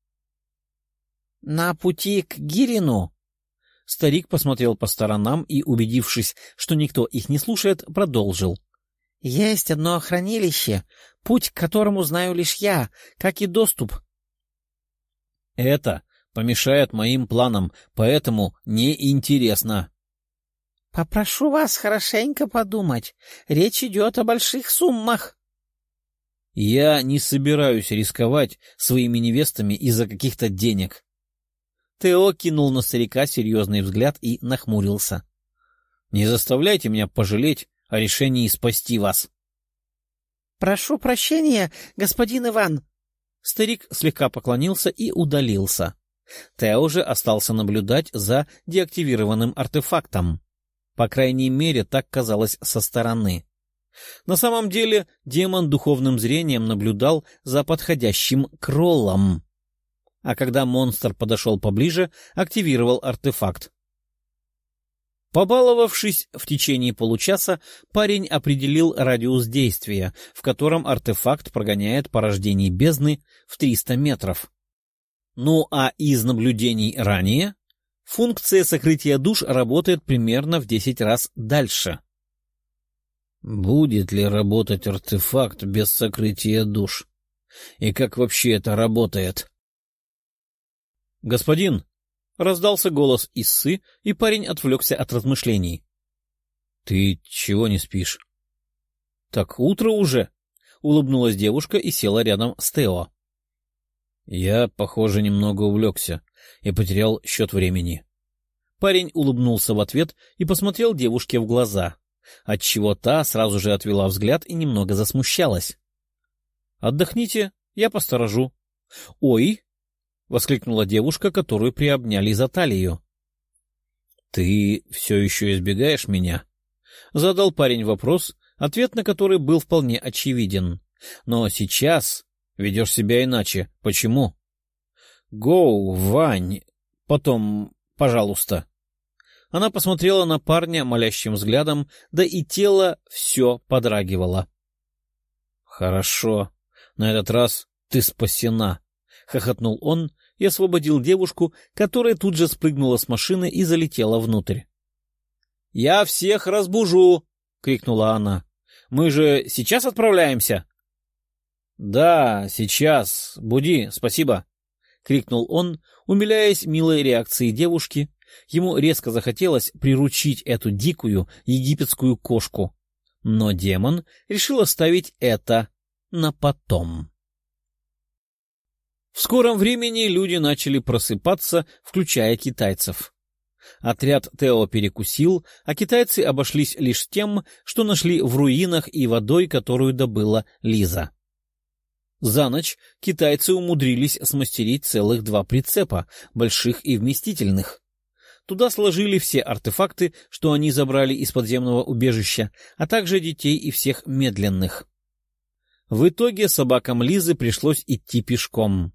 — На пути к Гирину? Старик посмотрел по сторонам и, убедившись, что никто их не слушает, продолжил. — Есть одно хранилище, путь к которому знаю лишь я, как и доступ. — Это помешает моим планам, поэтому неинтересно. — Попрошу вас хорошенько подумать. Речь идет о больших суммах. — Я не собираюсь рисковать своими невестами из-за каких-то денег. Тео кинул на старика серьезный взгляд и нахмурился. — Не заставляйте меня пожалеть о решении спасти вас. — Прошу прощения, господин Иван. Старик слегка поклонился и удалился. Тео же остался наблюдать за деактивированным артефактом. По крайней мере, так казалось со стороны. На самом деле демон духовным зрением наблюдал за подходящим кроллом. а когда монстр подошел поближе, активировал артефакт. Побаловавшись в течение получаса, парень определил радиус действия, в котором артефакт прогоняет порождений бездны в 300 метров. Ну а из наблюдений ранее функция сокрытия душ работает примерно в 10 раз дальше. Будет ли работать артефакт без сокрытия душ? И как вообще это работает? «Господин!» — раздался голос Иссы, и парень отвлекся от размышлений. «Ты чего не спишь?» «Так утро уже!» — улыбнулась девушка и села рядом с Тео. «Я, похоже, немного увлекся и потерял счет времени». Парень улыбнулся в ответ и посмотрел девушке в глаза, отчего та сразу же отвела взгляд и немного засмущалась. «Отдохните, я посторожу». «Ой!» — воскликнула девушка, которую приобняли за талию. — Ты все еще избегаешь меня? — задал парень вопрос, ответ на который был вполне очевиден. Но сейчас ведешь себя иначе. Почему? — Гоу, Вань, потом, пожалуйста. Она посмотрела на парня молящим взглядом, да и тело все подрагивало. — Хорошо, на этот раз ты спасена, — хохотнул он и освободил девушку, которая тут же спрыгнула с машины и залетела внутрь. — Я всех разбужу! — крикнула она. — Мы же сейчас отправляемся? — Да, сейчас. Буди, спасибо! — крикнул он, умиляясь милой реакции девушки. Ему резко захотелось приручить эту дикую египетскую кошку. Но демон решил оставить это на потом. В скором времени люди начали просыпаться, включая китайцев. Отряд Тео перекусил, а китайцы обошлись лишь тем, что нашли в руинах и водой, которую добыла Лиза. За ночь китайцы умудрились смастерить целых два прицепа, больших и вместительных. Туда сложили все артефакты, что они забрали из подземного убежища, а также детей и всех медленных. В итоге собакам Лизы пришлось идти пешком.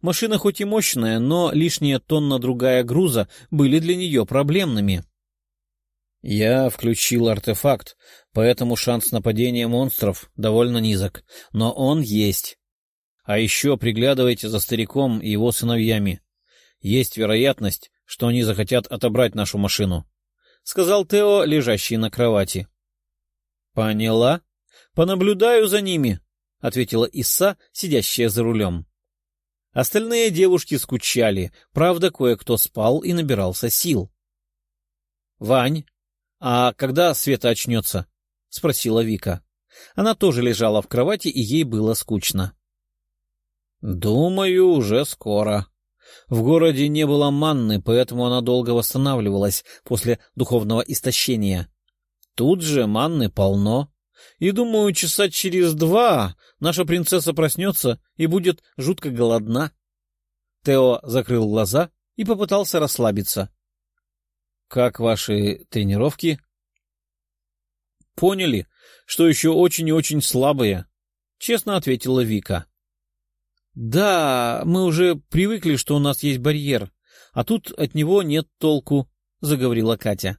Машина хоть и мощная, но лишняя тонна-другая груза были для нее проблемными. Я включил артефакт, поэтому шанс нападения монстров довольно низок, но он есть. А еще приглядывайте за стариком и его сыновьями. Есть вероятность, что они захотят отобрать нашу машину, — сказал Тео, лежащий на кровати. — Поняла. Понаблюдаю за ними, — ответила Исса, сидящая за рулем. Остальные девушки скучали, правда, кое-кто спал и набирался сил. — Вань, а когда Света очнется? — спросила Вика. Она тоже лежала в кровати, и ей было скучно. — Думаю, уже скоро. В городе не было манны, поэтому она долго восстанавливалась после духовного истощения. Тут же манны полно. И, думаю, часа через два наша принцесса проснется и будет жутко голодна. Тео закрыл глаза и попытался расслабиться. — Как ваши тренировки? — Поняли, что еще очень и очень слабые, — честно ответила Вика. — Да, мы уже привыкли, что у нас есть барьер, а тут от него нет толку, — заговорила Катя.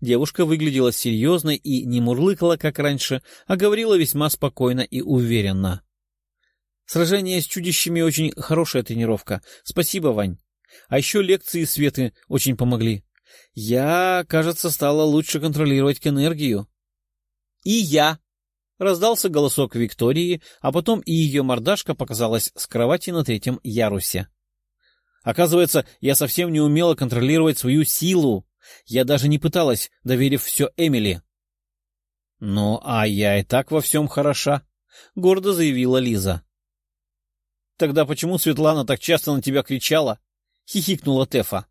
Девушка выглядела серьезной и не мурлыкала, как раньше, а говорила весьма спокойно и уверенно. Сражение с чудищами очень хорошая тренировка. Спасибо, Вань. А еще лекции Светы очень помогли. Я, кажется, стала лучше контролировать энергию. И я. Раздался голосок Виктории, а потом и ее мордашка показалась с кровати на третьем ярусе. Оказывается, я совсем не умела контролировать свою силу. Я даже не пыталась, доверив все Эмили. — Ну, а я и так во всем хороша, — гордо заявила Лиза. — Тогда почему Светлана так часто на тебя кричала? — хихикнула Тефа.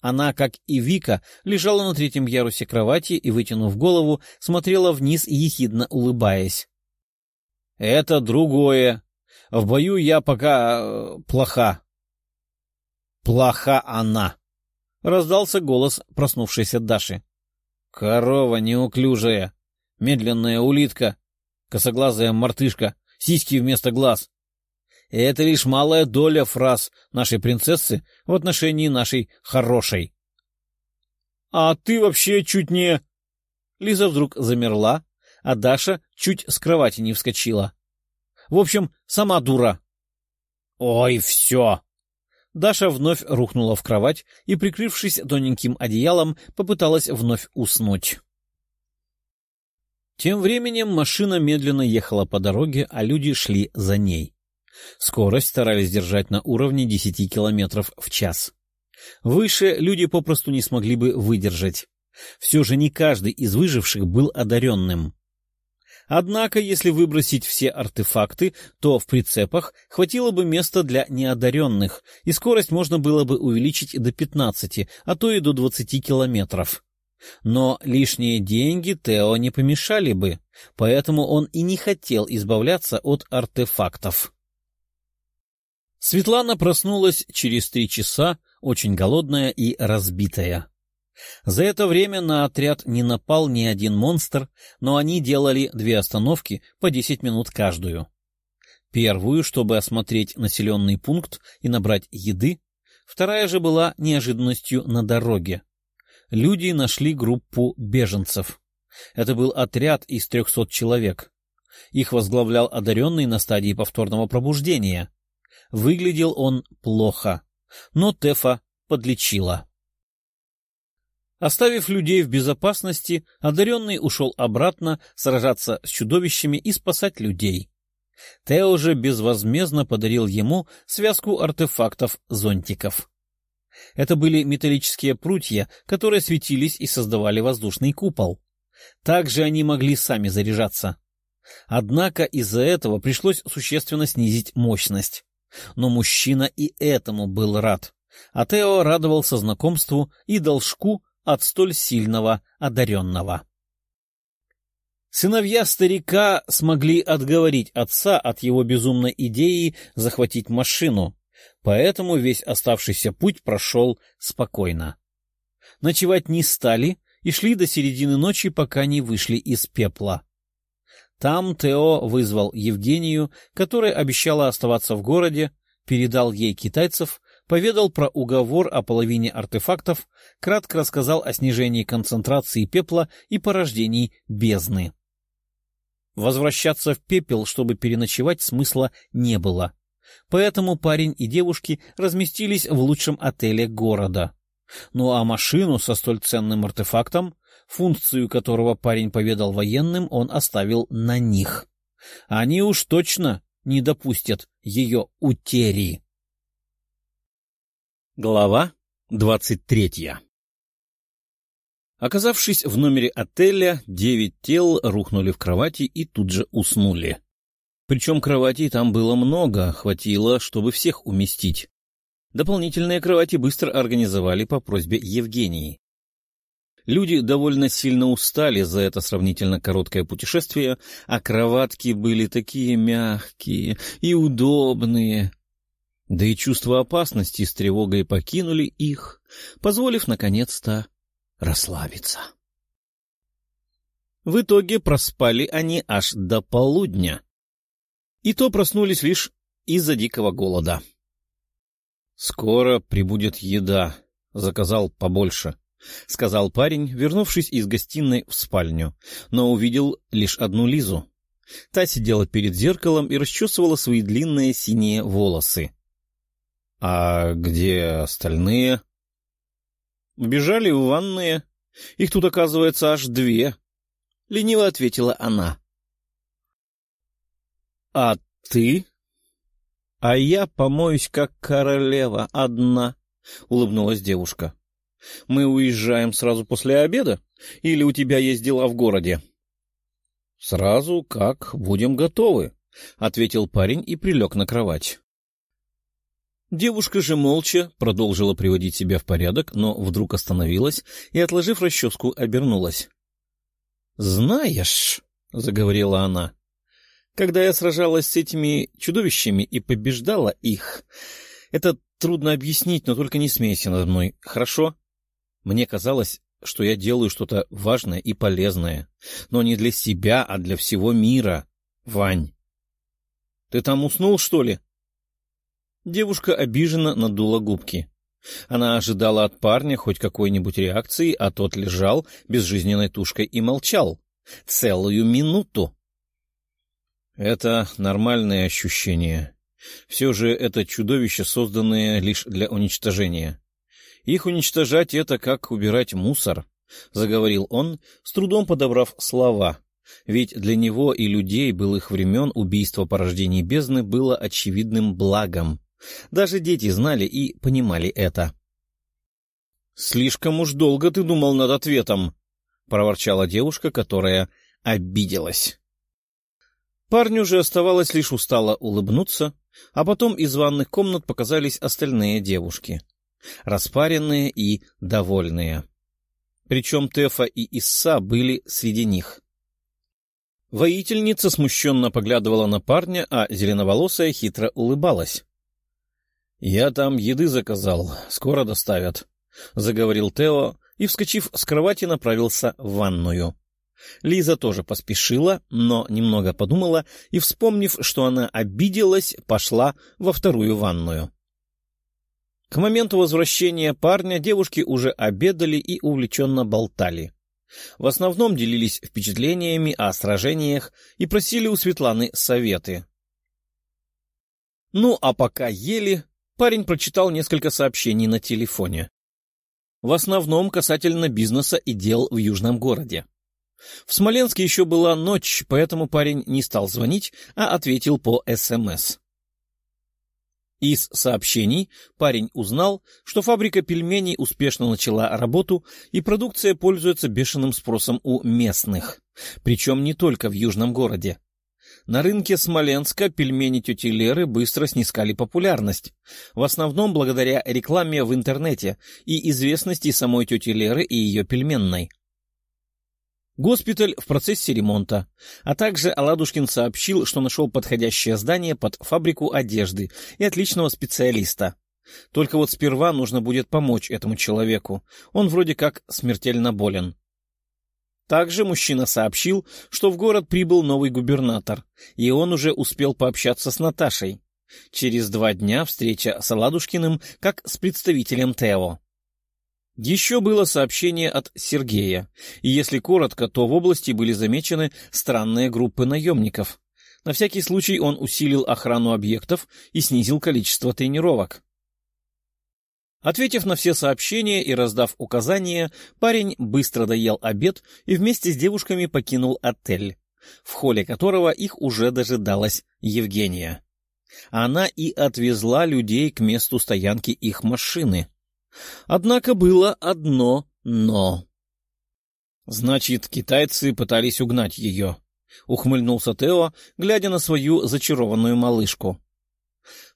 Она, как и Вика, лежала на третьем ярусе кровати и, вытянув голову, смотрела вниз, ехидно улыбаясь. — Это другое. В бою я пока... Э, плоха. — Плоха она, — раздался голос проснувшейся Даши. — Корова неуклюжая, медленная улитка, косоглазая мартышка, сиськи вместо глаз. Это лишь малая доля фраз нашей принцессы в отношении нашей хорошей. — А ты вообще чуть не... Лиза вдруг замерла, а Даша чуть с кровати не вскочила. В общем, сама дура. — Ой, все! Даша вновь рухнула в кровать и, прикрывшись тоненьким одеялом, попыталась вновь уснуть. Тем временем машина медленно ехала по дороге, а люди шли за ней. Скорость старались держать на уровне 10 километров в час. Выше люди попросту не смогли бы выдержать. Все же не каждый из выживших был одаренным. Однако, если выбросить все артефакты, то в прицепах хватило бы места для неодаренных, и скорость можно было бы увеличить до 15, а то и до 20 километров. Но лишние деньги Тео не помешали бы, поэтому он и не хотел избавляться от артефактов. Светлана проснулась через три часа, очень голодная и разбитая. За это время на отряд не напал ни один монстр, но они делали две остановки по десять минут каждую. Первую, чтобы осмотреть населенный пункт и набрать еды, вторая же была неожиданностью на дороге. Люди нашли группу беженцев. Это был отряд из трехсот человек. Их возглавлял одаренный на стадии повторного пробуждения. Выглядел он плохо, но Тефа подлечила. Оставив людей в безопасности, одаренный ушел обратно сражаться с чудовищами и спасать людей. Тео же безвозмездно подарил ему связку артефактов-зонтиков. Это были металлические прутья, которые светились и создавали воздушный купол. Также они могли сами заряжаться. Однако из-за этого пришлось существенно снизить мощность. Но мужчина и этому был рад. А Тео радовался знакомству и должку от столь сильного одаренного. Сыновья старика смогли отговорить отца от его безумной идеи захватить машину, поэтому весь оставшийся путь прошел спокойно. Ночевать не стали и шли до середины ночи, пока не вышли из пепла. Там Тео вызвал Евгению, которая обещала оставаться в городе, передал ей китайцев, поведал про уговор о половине артефактов, кратко рассказал о снижении концентрации пепла и порождении бездны. Возвращаться в пепел, чтобы переночевать, смысла не было. Поэтому парень и девушки разместились в лучшем отеле города. Ну а машину со столь ценным артефактом, функцию которого парень поведал военным, он оставил на них. Они уж точно не допустят ее утери. Глава двадцать третья Оказавшись в номере отеля, девять тел рухнули в кровати и тут же уснули. Причем кроватей там было много, хватило, чтобы всех уместить. Дополнительные кровати быстро организовали по просьбе Евгении. Люди довольно сильно устали за это сравнительно короткое путешествие, а кроватки были такие мягкие и удобные, да и чувство опасности с тревогой покинули их, позволив наконец-то расслабиться. В итоге проспали они аж до полудня. И то проснулись лишь из-за дикого голода. «Скоро прибудет еда», — заказал побольше, — сказал парень, вернувшись из гостиной в спальню, но увидел лишь одну Лизу. Та сидела перед зеркалом и расчесывала свои длинные синие волосы. — А где остальные? — Бежали в ванные. Их тут, оказывается, аж две. — лениво ответила она. — А ты? — А я помоюсь, как королева, одна, — улыбнулась девушка. — Мы уезжаем сразу после обеда? Или у тебя есть дела в городе? — Сразу, как будем готовы, — ответил парень и прилег на кровать. Девушка же молча продолжила приводить себя в порядок, но вдруг остановилась и, отложив расческу, обернулась. — Знаешь, — заговорила она, — когда я сражалась с этими чудовищами и побеждала их, это трудно объяснить, но только не смейся надо мной, хорошо? Мне казалось, что я делаю что-то важное и полезное, но не для себя, а для всего мира, Вань. — Ты там уснул, что ли? Девушка обиженно надула губки. Она ожидала от парня хоть какой-нибудь реакции, а тот лежал безжизненной тушкой и молчал. Целую минуту. Это нормальное ощущение. Все же это чудовище, созданное лишь для уничтожения. Их уничтожать — это как убирать мусор, — заговорил он, с трудом подобрав слова. Ведь для него и людей былых времен убийство порождений бездны было очевидным благом. Даже дети знали и понимали это. — Слишком уж долго ты думал над ответом, — проворчала девушка, которая обиделась. Парню же оставалось лишь устало улыбнуться, а потом из ванных комнат показались остальные девушки, распаренные и довольные. Причем Тефа и Исса были среди них. Воительница смущенно поглядывала на парня, а зеленоволосая хитро улыбалась. — Я там еды заказал, скоро доставят, — заговорил Тео и, вскочив с кровати, направился в ванную. Лиза тоже поспешила, но немного подумала и, вспомнив, что она обиделась, пошла во вторую ванную. К моменту возвращения парня девушки уже обедали и увлеченно болтали. В основном делились впечатлениями о сражениях и просили у Светланы советы. Ну, а пока ели, парень прочитал несколько сообщений на телефоне. В основном касательно бизнеса и дел в Южном городе. В Смоленске еще была ночь, поэтому парень не стал звонить, а ответил по СМС. Из сообщений парень узнал, что фабрика пельменей успешно начала работу, и продукция пользуется бешеным спросом у местных, причем не только в Южном городе. На рынке Смоленска пельмени тети Леры быстро снискали популярность, в основном благодаря рекламе в интернете и известности самой тети Леры и ее пельменной. Госпиталь в процессе ремонта, а также Аладушкин сообщил, что нашел подходящее здание под фабрику одежды и отличного специалиста. Только вот сперва нужно будет помочь этому человеку, он вроде как смертельно болен. Также мужчина сообщил, что в город прибыл новый губернатор, и он уже успел пообщаться с Наташей. Через два дня встреча с Аладушкиным как с представителем Тео. Еще было сообщение от Сергея, и если коротко, то в области были замечены странные группы наемников. На всякий случай он усилил охрану объектов и снизил количество тренировок. Ответив на все сообщения и раздав указания, парень быстро доел обед и вместе с девушками покинул отель, в холле которого их уже дожидалась Евгения. Она и отвезла людей к месту стоянки их машины. Однако было одно «но». «Значит, китайцы пытались угнать ее», — ухмыльнулся Тео, глядя на свою зачарованную малышку.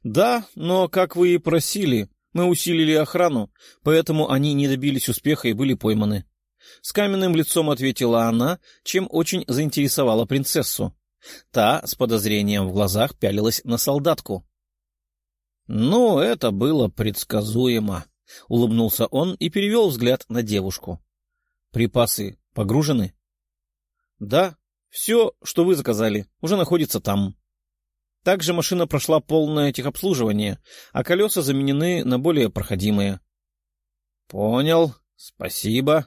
«Да, но, как вы и просили, мы усилили охрану, поэтому они не добились успеха и были пойманы. С каменным лицом ответила она, чем очень заинтересовала принцессу. Та с подозрением в глазах пялилась на солдатку. Ну, это было предсказуемо, — улыбнулся он и перевел взгляд на девушку. Припасы погружены? Да, все, что вы заказали, уже находится там. Также машина прошла полное техобслуживание, а колеса заменены на более проходимые. — Понял, спасибо.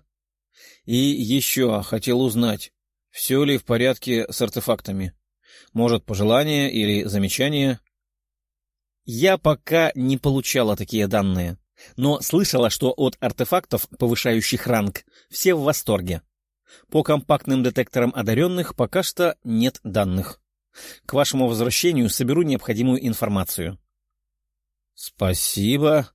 И еще хотел узнать, все ли в порядке с артефактами. Может, пожелания или замечания? — Я пока не получала такие данные, но слышала, что от артефактов, повышающих ранг, все в восторге. По компактным детекторам одаренных пока что нет данных. К вашему возвращению соберу необходимую информацию. — Спасибо.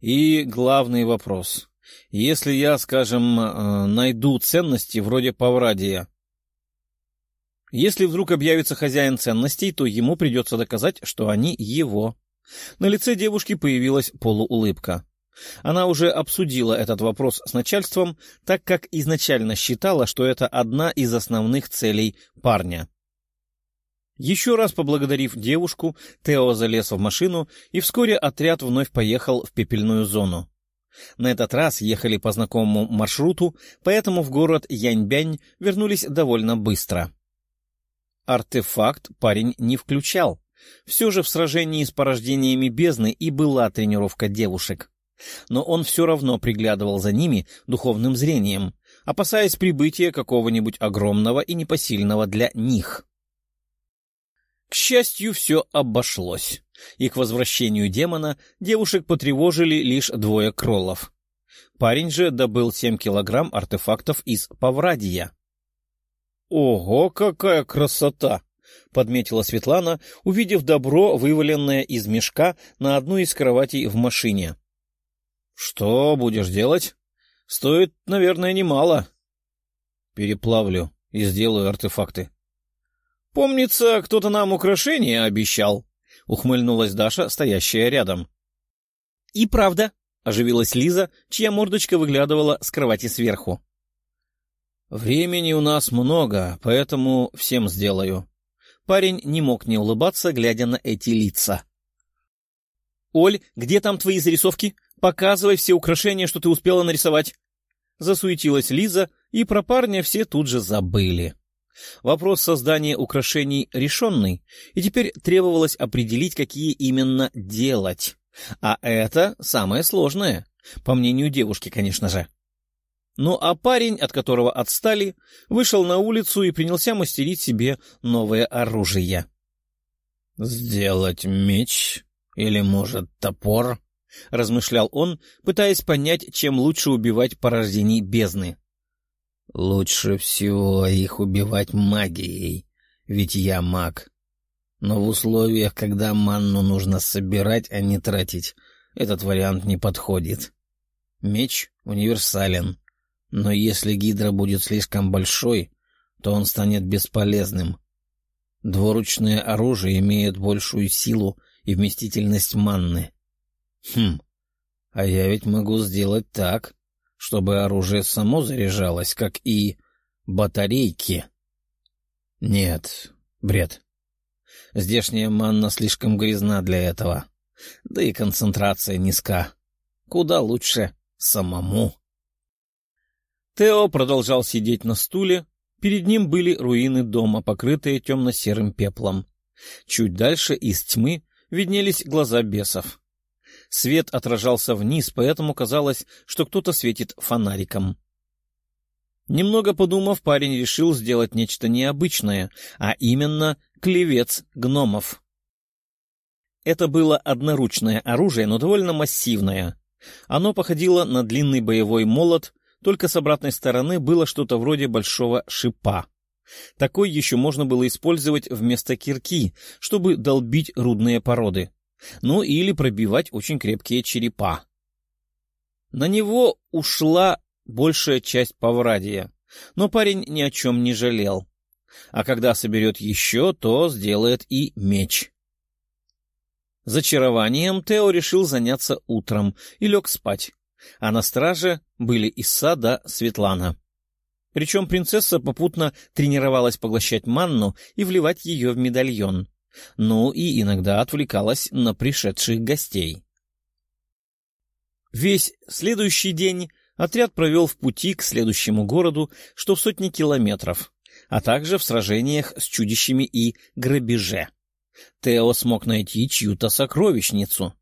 И главный вопрос. Если я, скажем, э, найду ценности вроде Паврадия, если вдруг объявится хозяин ценностей, то ему придется доказать, что они его. На лице девушки появилась полуулыбка. Она уже обсудила этот вопрос с начальством, так как изначально считала, что это одна из основных целей парня. Еще раз поблагодарив девушку, Тео залез в машину, и вскоре отряд вновь поехал в пепельную зону. На этот раз ехали по знакомому маршруту, поэтому в город Яньбянь вернулись довольно быстро. Артефакт парень не включал, Все же в сражении с порождениями бездны и была тренировка девушек. Но он все равно приглядывал за ними духовным зрением, опасаясь прибытия какого-нибудь огромного и непосильного для них. К счастью, все обошлось, и к возвращению демона девушек потревожили лишь двое кроллов. Парень же добыл семь килограмм артефактов из Паврадия. «Ого, какая красота!» — подметила Светлана, увидев добро, вываленное из мешка на одну из кроватей в машине. «Что будешь делать? Стоит, наверное, немало». «Переплавлю и сделаю артефакты». «Помнится, кто-то нам украшения обещал», — ухмыльнулась Даша, стоящая рядом. «И правда», — оживилась Лиза, чья мордочка выглядывала с кровати сверху. «Времени у нас много, поэтому всем сделаю». Парень не мог не улыбаться, глядя на эти лица. «Оль, где там твои зарисовки? Показывай все украшения, что ты успела нарисовать». Засуетилась Лиза, и про парня все тут же забыли. Вопрос создания украшений решенный, и теперь требовалось определить, какие именно делать. А это самое сложное, по мнению девушки, конечно же. Ну а парень, от которого отстали, вышел на улицу и принялся мастерить себе новое оружие. «Сделать меч? Или, может, топор?» — размышлял он, пытаясь понять, чем лучше убивать порождений бездны. «Лучше всего их убивать магией, ведь я маг. Но в условиях, когда манну нужно собирать, а не тратить, этот вариант не подходит. Меч универсален, но если гидра будет слишком большой, то он станет бесполезным. Двуручное оружие имеет большую силу и вместительность манны. Хм, а я ведь могу сделать так, чтобы оружие само заряжалось, как и батарейки. Нет, бред. Здешняя манна слишком грязна для этого. Да и концентрация низка. Куда лучше самому. Тео продолжал сидеть на стуле. Перед ним были руины дома, покрытые темно-серым пеплом. Чуть дальше из тьмы виднелись глаза бесов. Свет отражался вниз, поэтому казалось, что кто-то светит фонариком. Немного подумав, парень решил сделать нечто необычное, а именно клевец гномов. Это было одноручное оружие, но довольно массивное. Оно походило на длинный боевой молот, только с обратной стороны было что-то вроде большого шипа. Такой еще можно было использовать вместо кирки, чтобы долбить рудные породы. Ну или пробивать очень крепкие черепа. На него ушла большая часть поврадия, но парень ни о чем не жалел. А когда соберет еще, то сделает и меч. Зачарованием Тео решил заняться утром и лег спать а на страже были Исса да Светлана. Причем принцесса попутно тренировалась поглощать манну и вливать ее в медальон, ну и иногда отвлекалась на пришедших гостей. Весь следующий день отряд провел в пути к следующему городу, что в сотни километров, а также в сражениях с чудищами и грабеже. Тео смог найти чью-то сокровищницу.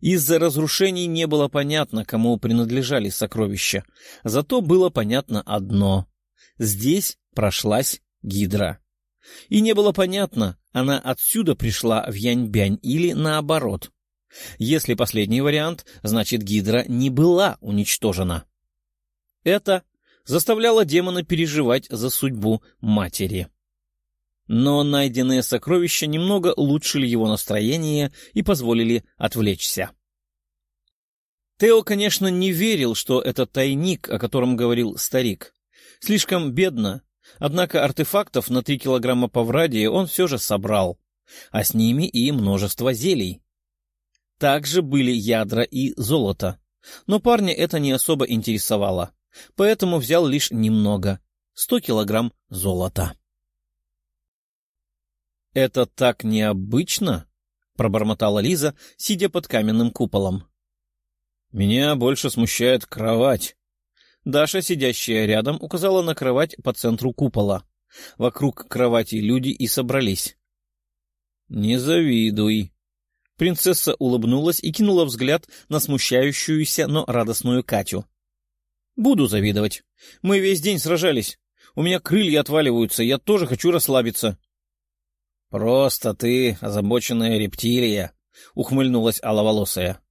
Из-за разрушений не было понятно, кому принадлежали сокровища. Зато было понятно одно. Здесь прошлась Гидра. И не было понятно, она отсюда пришла в Яньбянь или наоборот. Если последний вариант, значит Гидра не была уничтожена. Это заставляло демона переживать за судьбу матери. Но найденные сокровища немного улучшили его настроение и позволили отвлечься. Тео, конечно, не верил, что это тайник, о котором говорил старик. Слишком бедно, однако артефактов на три килограмма поврадия он все же собрал, а с ними и множество зелий. Также были ядра и золото, но парня это не особо интересовало, поэтому взял лишь немного — сто килограмм золота. «Это так необычно!» — пробормотала Лиза, сидя под каменным куполом. «Меня больше смущает кровать». Даша, сидящая рядом, указала на кровать по центру купола. Вокруг кровати люди и собрались. Не завидуй. Принцесса улыбнулась и кинула взгляд на смущающуюся, но радостную Катю. Буду завидовать. Мы весь день сражались. У меня крылья отваливаются, я тоже хочу расслабиться. — Просто ты озабоченная рептилия, — ухмыльнулась аловолосая.